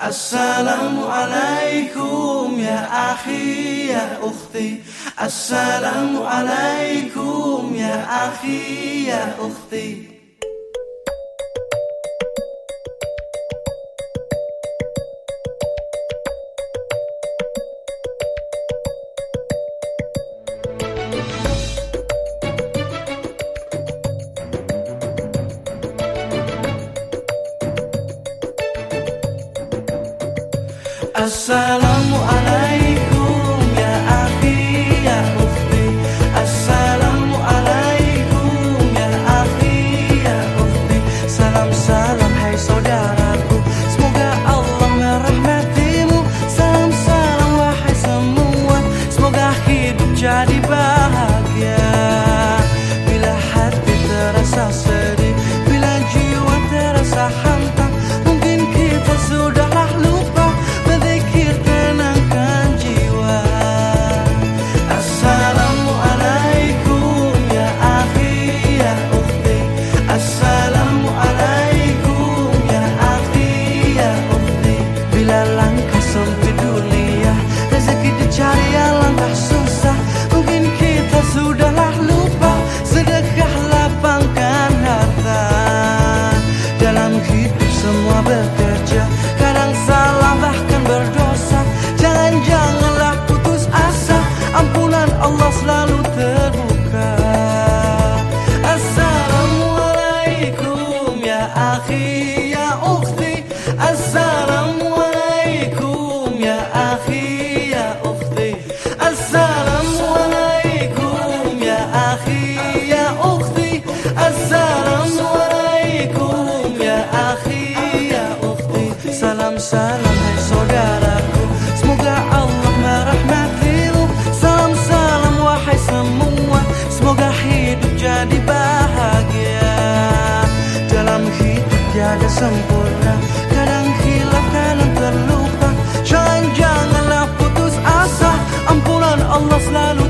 Assalamualaikum ya akhi ya ukhti. Assalamualaikum ya akhi ya ukhti Assalamualaikum ya akhi ya ukhti Assalamualaikum ya akhi ya ukhti Salam salam hai saudaraku. Semoga Allah merahmatimu. Salam salam wahai semua. Semoga hidup jadi bahagia akhi tiada sempurna. Kadang hilaf, kadang terluka. Jangan janganlah putus asa. Ampunan Allah selalu